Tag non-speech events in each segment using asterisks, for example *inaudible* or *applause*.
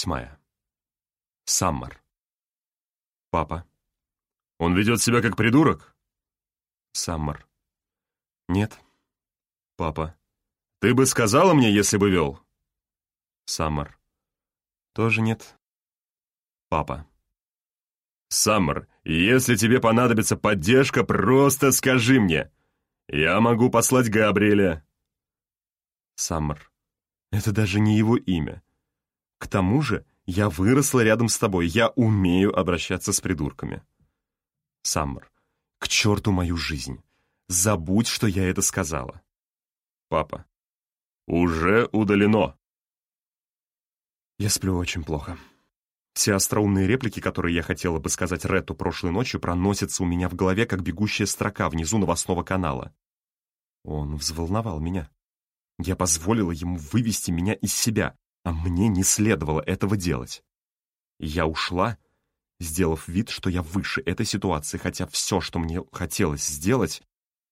восьмая. Саммер. Папа. Он ведет себя как придурок? Саммер. Нет. Папа. Ты бы сказала мне, если бы вел? Саммер. Тоже нет. Папа. Саммер, если тебе понадобится поддержка, просто скажи мне. Я могу послать Габриэля. Саммер. Это даже не его имя. К тому же я выросла рядом с тобой, я умею обращаться с придурками. Саммер. К черту мою жизнь. Забудь, что я это сказала. Папа. Уже удалено. Я сплю очень плохо. Все остроумные реплики, которые я хотела бы сказать Ретту прошлой ночью, проносятся у меня в голове, как бегущая строка внизу новостного канала. Он взволновал меня. Я позволила ему вывести меня из себя, а мне не следовало этого делать. Я ушла, сделав вид, что я выше этой ситуации, хотя все, что мне хотелось сделать,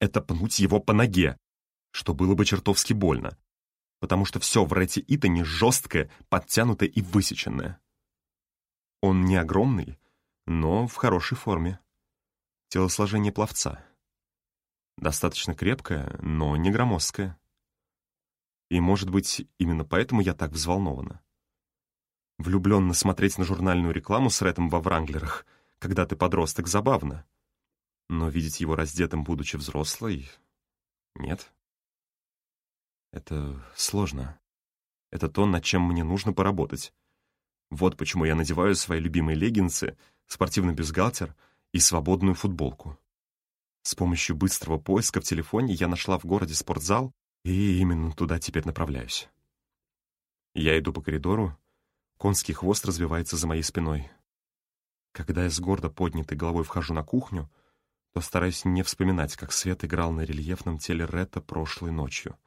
это пнуть его по ноге, что было бы чертовски больно, потому что все в Ретте Итане жесткое, подтянутое и высеченное. Он не огромный, но в хорошей форме. Телосложение пловца. Достаточно крепкое, но не громоздкое. И, может быть, именно поэтому я так взволнована. Влюбленно смотреть на журнальную рекламу с Рэтом во Вранглерах, когда ты подросток, забавно. Но видеть его раздетым, будучи взрослой, нет. Это сложно. Это то, над чем мне нужно поработать. Вот почему я надеваю свои любимые леггинсы, спортивный бюстгальтер и свободную футболку. С помощью быстрого поиска в телефоне я нашла в городе спортзал, и именно туда теперь направляюсь. Я иду по коридору, конский хвост развивается за моей спиной. Когда я с гордо поднятой головой вхожу на кухню, то стараюсь не вспоминать, как свет играл на рельефном теле Ретта прошлой ночью.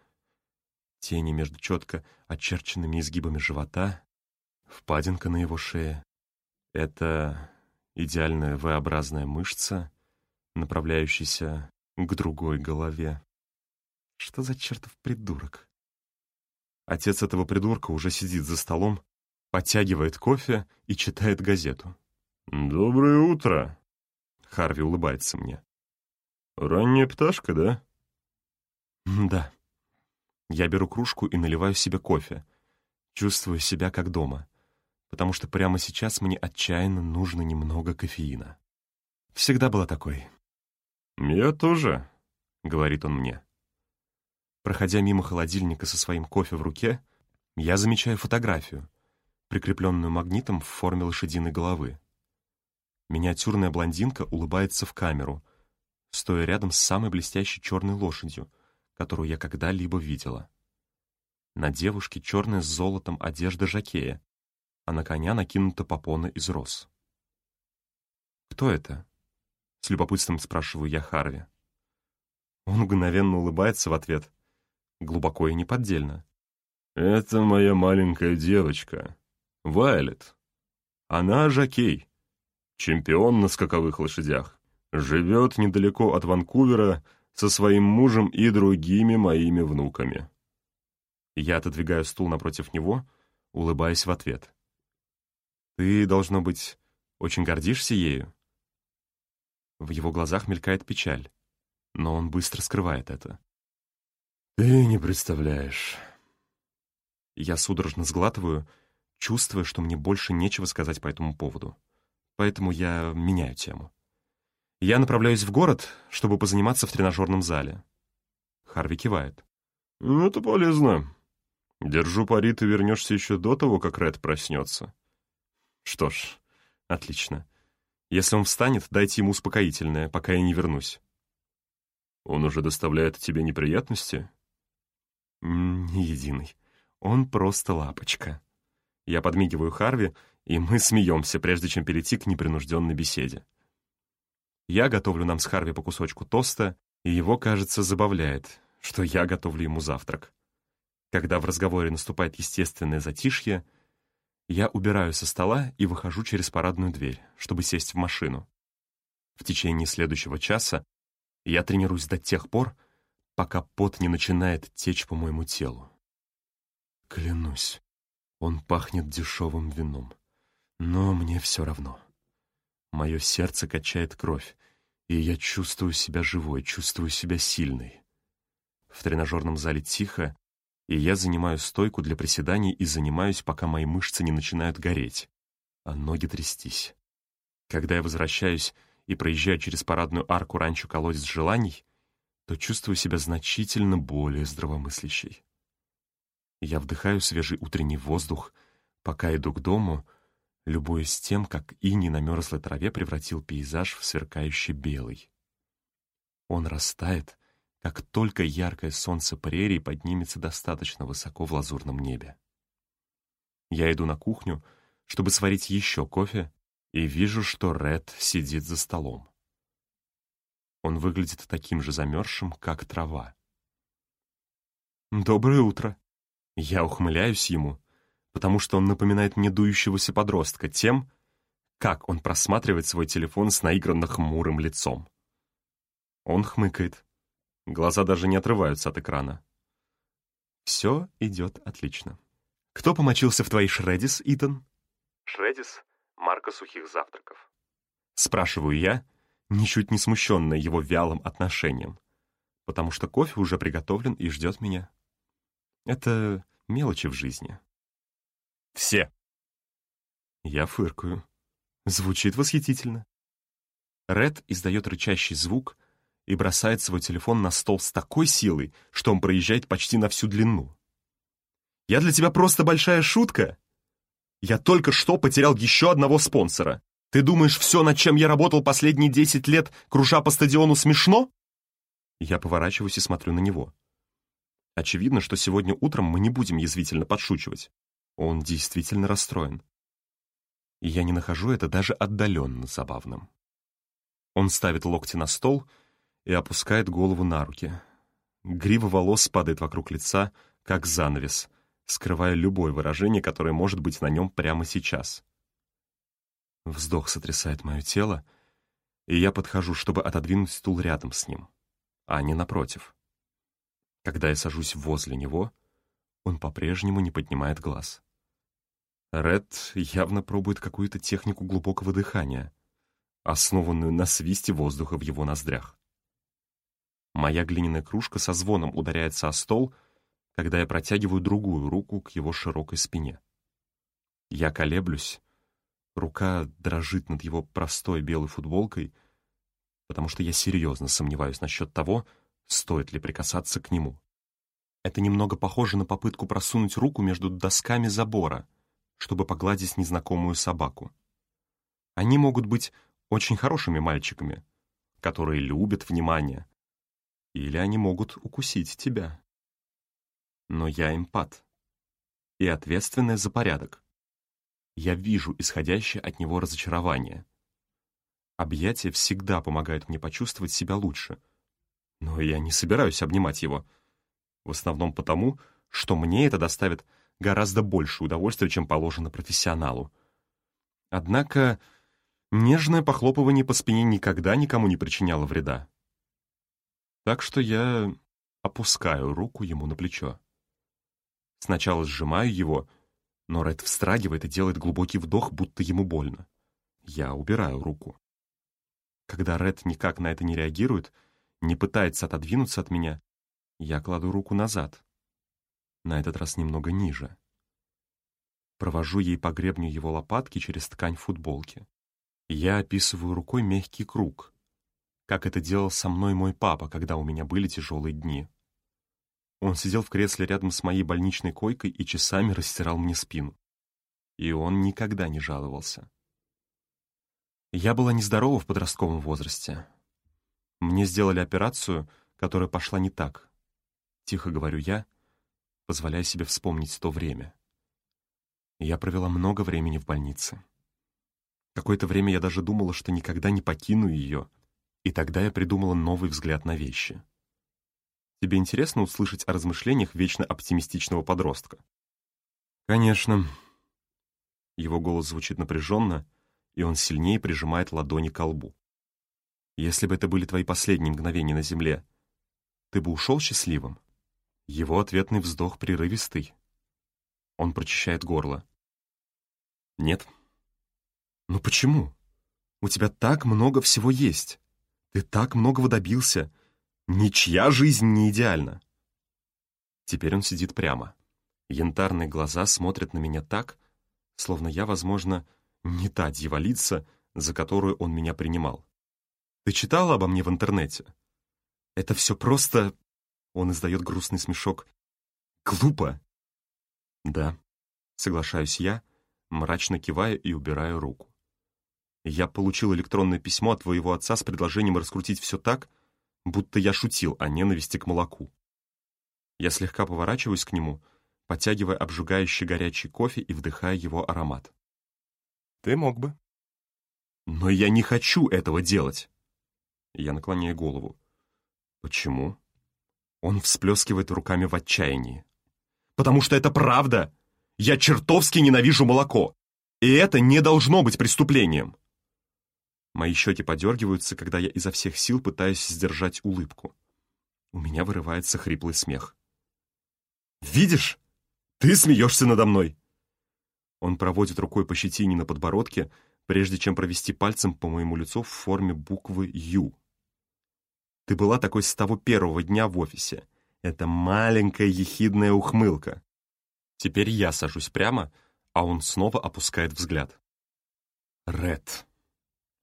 Тени между четко очерченными изгибами живота, впадинка на его шее. Это идеальная V-образная мышца, направляющаяся к другой голове. Что за чертов придурок? Отец этого придурка уже сидит за столом, подтягивает кофе и читает газету. «Доброе утро!» Харви улыбается мне. «Ранняя пташка, да?» «Да». Я беру кружку и наливаю себе кофе. Чувствую себя как дома потому что прямо сейчас мне отчаянно нужно немного кофеина. Всегда была такой. «Я тоже», — говорит он мне. Проходя мимо холодильника со своим кофе в руке, я замечаю фотографию, прикрепленную магнитом в форме лошадиной головы. Миниатюрная блондинка улыбается в камеру, стоя рядом с самой блестящей черной лошадью, которую я когда-либо видела. На девушке черная с золотом одежда жакея, а на коня накинута попона из роз. «Кто это?» — с любопытством спрашиваю я Харви. Он мгновенно улыбается в ответ, глубоко и неподдельно. «Это моя маленькая девочка, Вайлет. Она жокей, чемпион на скаковых лошадях, живет недалеко от Ванкувера со своим мужем и другими моими внуками». Я отодвигаю стул напротив него, улыбаясь в ответ. Ты, должно быть, очень гордишься ею?» В его глазах мелькает печаль, но он быстро скрывает это. «Ты не представляешь». Я судорожно сглатываю, чувствуя, что мне больше нечего сказать по этому поводу. Поэтому я меняю тему. Я направляюсь в город, чтобы позаниматься в тренажерном зале. Харви кивает. «Ну, это полезно. Держу пари, ты вернешься еще до того, как Ред проснется». Что ж, отлично. Если он встанет, дайте ему успокоительное, пока я не вернусь. Он уже доставляет тебе неприятности? Не единый. Он просто лапочка. Я подмигиваю Харви, и мы смеемся, прежде чем перейти к непринужденной беседе. Я готовлю нам с Харви по кусочку тоста, и его, кажется, забавляет, что я готовлю ему завтрак. Когда в разговоре наступает естественное затишье, я убираю со стола и выхожу через парадную дверь, чтобы сесть в машину. В течение следующего часа я тренируюсь до тех пор, пока пот не начинает течь по моему телу. Клянусь, Он пахнет дешевым вином. Но мне все равно. Мое сердце качает кровь, и я чувствую себя живой, чувствую себя сильной. В тренажерном зале тихо, и я занимаю стойку для приседаний и занимаюсь, пока мои мышцы не начинают гореть, а ноги трястись. Когда я возвращаюсь и проезжаю через парадную арку ранчо колодец желаний, то чувствую себя значительно более здравомыслящей. Я вдыхаю свежий утренний воздух, пока иду к дому, любуясь тем, как иней на мерзлой траве превратил пейзаж в сверкающий белый. Он растает, как только яркое солнце прерий поднимется достаточно высоко в лазурном небе. Я иду на кухню, чтобы сварить еще кофе, и вижу, что Ред сидит за столом. Он выглядит таким же замерзшим, как трава. «Доброе утро!» Я ухмыляюсь ему, потому что он напоминает мне дующегося подростка тем, как он просматривает свой телефон с наигранно хмурым лицом. Он хмыкает. Глаза даже не отрываются от экрана. Все идет отлично. Кто помочился в твоей Шредис, Итан? Шредис — марка сухих завтраков. Спрашиваю я, ничуть не смущенная его вялым отношением, потому что кофе уже приготовлен и ждет меня. Это мелочи в жизни. Все. Я фыркаю. Звучит восхитительно. Ред издает рычащий звук, и бросает свой телефон на стол с такой силой, что он проезжает почти на всю длину. «Я для тебя просто большая шутка!» «Я только что потерял еще одного спонсора. Ты думаешь, все, над чем я работал последние десять лет, кружа по стадиону, смешно?» Я поворачиваюсь и смотрю на него. Очевидно, что сегодня утром мы не будем язвительно подшучивать. Он действительно расстроен. И я не нахожу это даже отдаленно забавным. Он ставит локти на стол и опускает голову на руки. Грива волос падает вокруг лица, как занавес, скрывая любое выражение, которое может быть на нем прямо сейчас. Вздох сотрясает мое тело, и я подхожу, чтобы отодвинуть стул рядом с ним, а не напротив. Когда я сажусь возле него, он по-прежнему не поднимает глаз. Ред явно пробует какую-то технику глубокого дыхания, основанную на свисте воздуха в его ноздрях. Моя глиняная кружка со звоном ударяется о стол, когда я протягиваю другую руку к его широкой спине. Я колеблюсь, рука дрожит над его простой белой футболкой, потому что я серьезно сомневаюсь насчет того, стоит ли прикасаться к нему. Это немного похоже на попытку просунуть руку между досками забора, чтобы погладить незнакомую собаку. Они могут быть очень хорошими мальчиками, которые любят внимание, или они могут укусить тебя. Но я эмпат и ответственная за порядок. Я вижу исходящее от него разочарование. Объятия всегда помогают мне почувствовать себя лучше. Но я не собираюсь обнимать его. В основном потому, что мне это доставит гораздо больше удовольствия, чем положено профессионалу. Однако нежное похлопывание по спине никогда никому не причиняло вреда. Так что я опускаю руку ему на плечо. Сначала сжимаю его, но Ред встрагивает и делает глубокий вдох, будто ему больно. Я убираю руку. Когда Ред никак на это не реагирует, не пытается отодвинуться от меня, я кладу руку назад. На этот раз немного ниже. Провожу ей по гребню его лопатки через ткань футболки. Я описываю рукой мягкий круг, как это делал со мной мой папа, когда у меня были тяжелые дни. Он сидел в кресле рядом с моей больничной койкой и часами растирал мне спину. И он никогда не жаловался. Я была нездорова в подростковом возрасте. Мне сделали операцию, которая пошла не так. Тихо говорю я, позволяя себе вспомнить то время. Я провела много времени в больнице. Какое-то время я даже думала, что никогда не покину ее — и тогда я придумала новый взгляд на вещи. Тебе интересно услышать о размышлениях вечно оптимистичного подростка? Конечно. Его голос звучит напряженно, и он сильнее прижимает ладони к лбу. Если бы это были твои последние мгновения на земле, ты бы ушел счастливым? Его ответный вздох прерывистый. Он прочищает горло. «Нет». «Ну почему? У тебя так много всего есть. Ты так многого добился. Ничья жизнь не идеальна». Теперь он сидит прямо. Янтарные глаза смотрят на меня так, словно я, возможно, не та дьяволица, за которую он меня принимал. «Ты читала обо мне в интернете? Это все просто...» Он издает грустный смешок. «Глупо!» «Да», — соглашаюсь я, мрачно кивая и убираю руку. «Я получил электронное письмо от твоего отца с предложением раскрутить все так, будто я шутил о ненависти к молоку. Я слегка поворачиваюсь к нему, подтягивая обжигающий горячий кофе и вдыхая его аромат. «Ты мог бы». «Но я не хочу этого делать!» Я наклоняю голову. «Почему?» Он всплескивает руками в отчаянии. «Потому что это правда! Я чертовски ненавижу молоко! И это не должно быть преступлением!» Мои щеки подергиваются, когда я изо всех сил пытаюсь сдержать улыбку. У меня вырывается хриплый смех. «Видишь? Ты смеешься надо мной!» Он проводит рукой по щетине на подбородке, прежде чем провести пальцем по моему лицу в форме буквы «Ю». «Ты была такой с того первого дня в офисе. Это маленькая ехидная ухмылка. Теперь я сажусь прямо, а он снова опускает взгляд. Ред.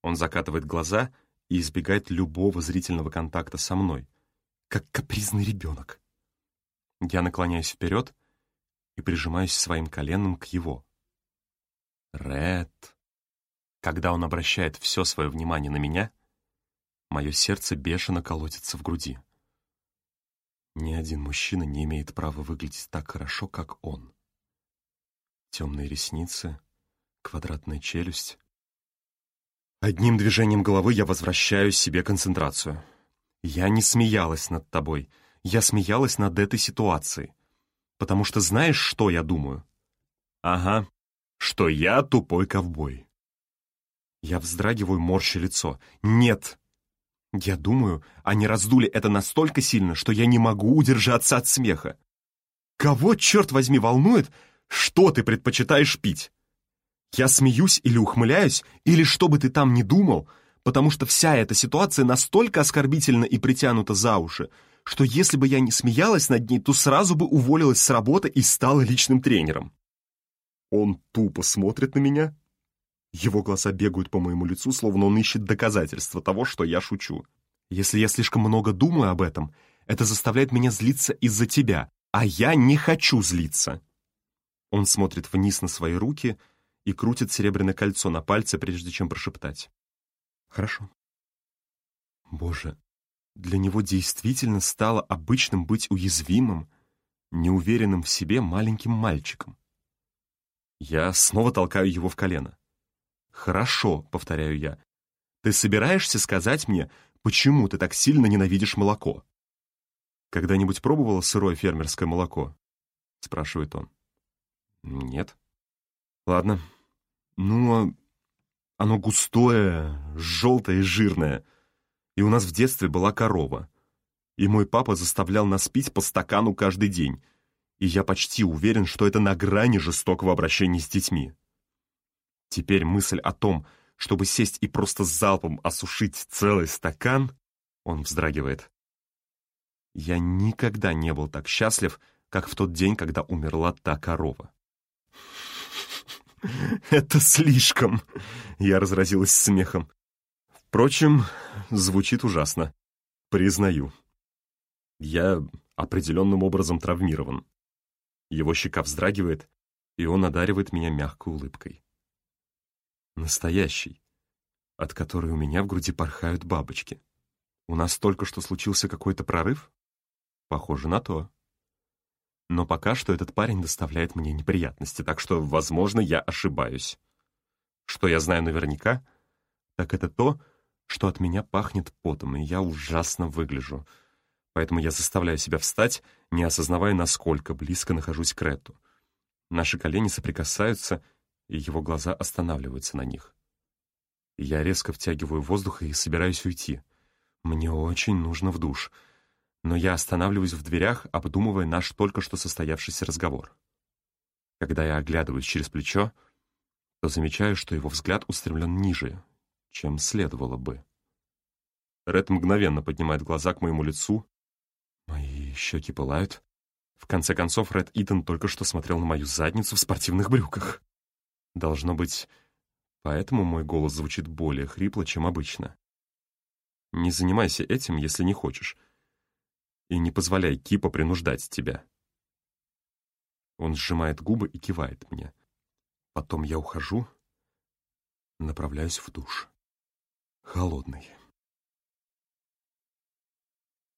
Он закатывает глаза и избегает любого зрительного контакта со мной, как капризный ребенок. Я наклоняюсь вперед и прижимаюсь своим коленом к его. Ред. Когда он обращает все свое внимание на меня, мое сердце бешено колотится в груди. Ни один мужчина не имеет права выглядеть так хорошо, как он. Темные ресницы, квадратная челюсть. Одним движением головы я возвращаю себе концентрацию. Я не смеялась над тобой — я смеялась над этой ситуацией. Потому что знаешь, что я думаю? Ага, что я тупой ковбой. Я вздрагиваю, морща лицо. Нет! Я думаю, они раздули это настолько сильно, что я не могу удержаться от смеха. Кого, черт возьми, волнует, что ты предпочитаешь пить? Я смеюсь или ухмыляюсь, или что бы ты там ни думал, потому что вся эта ситуация настолько оскорбительна и притянута за уши, что если бы я не смеялась над ней, то сразу бы уволилась с работы и стала личным тренером. Он тупо смотрит на меня. Его глаза бегают по моему лицу, словно он ищет доказательства того, что я шучу. Если я слишком много думаю об этом, это заставляет меня злиться из-за тебя, а я не хочу злиться. Он смотрит вниз на свои руки и крутит серебряное кольцо на пальце, прежде чем прошептать. «Хорошо». Боже, для него действительно стало обычным быть уязвимым, неуверенным в себе маленьким мальчиком. Я снова толкаю его в колено. «Хорошо», — повторяю я. «Ты собираешься сказать мне, почему ты так сильно ненавидишь молоко?» «Когда-нибудь пробовала сырое фермерское молоко?» — спрашивает он. «Нет». «Ладно. Ну, а оно густое, желтое и жирное и у нас в детстве была корова. И мой папа заставлял нас пить по стакану каждый день, и я почти уверен, что это на грани жестокого обращения с детьми. Теперь мысль о том, чтобы сесть и просто залпом осушить целый стакан, он вздрагивает. Я никогда не был так счастлив, как в тот день, когда умерла та корова. *laughs* «Это слишком!» — я разразилась смехом. Впрочем, звучит ужасно. Признаю. Я определенным образом травмирован. Его щека вздрагивает, и он одаривает меня мягкой улыбкой. Настоящий, от которой у меня в груди порхают бабочки. У нас только что случился какой-то прорыв? Похоже на то. Но пока что этот парень доставляет мне неприятности, так что, возможно, я ошибаюсь. Что я знаю наверняка, так это то, что от меня пахнет потом, и я ужасно выгляжу. Поэтому я заставляю себя встать, не осознавая, насколько близко нахожусь к Рету. Наши колени соприкасаются, и его глаза останавливаются на них. Я резко втягиваю воздух и собираюсь уйти. Мне очень нужно в душ. Но я останавливаюсь в дверях, обдумывая наш только что состоявшийся разговор. Когда я оглядываюсь через плечо, то замечаю, что его взгляд устремлен ниже, чем следовало бы. Ред мгновенно поднимает глаза к моему лицу. Мои щеки пылают. В конце концов, Ред Итан только что смотрел на мою задницу в спортивных брюках. Должно быть, поэтому мой голос звучит более хрипло, чем обычно. Не занимайся этим, если не хочешь. И не позволяй Кипа принуждать тебя. Он сжимает губы и кивает мне. Потом я ухожу, направляюсь в душ. Холодный.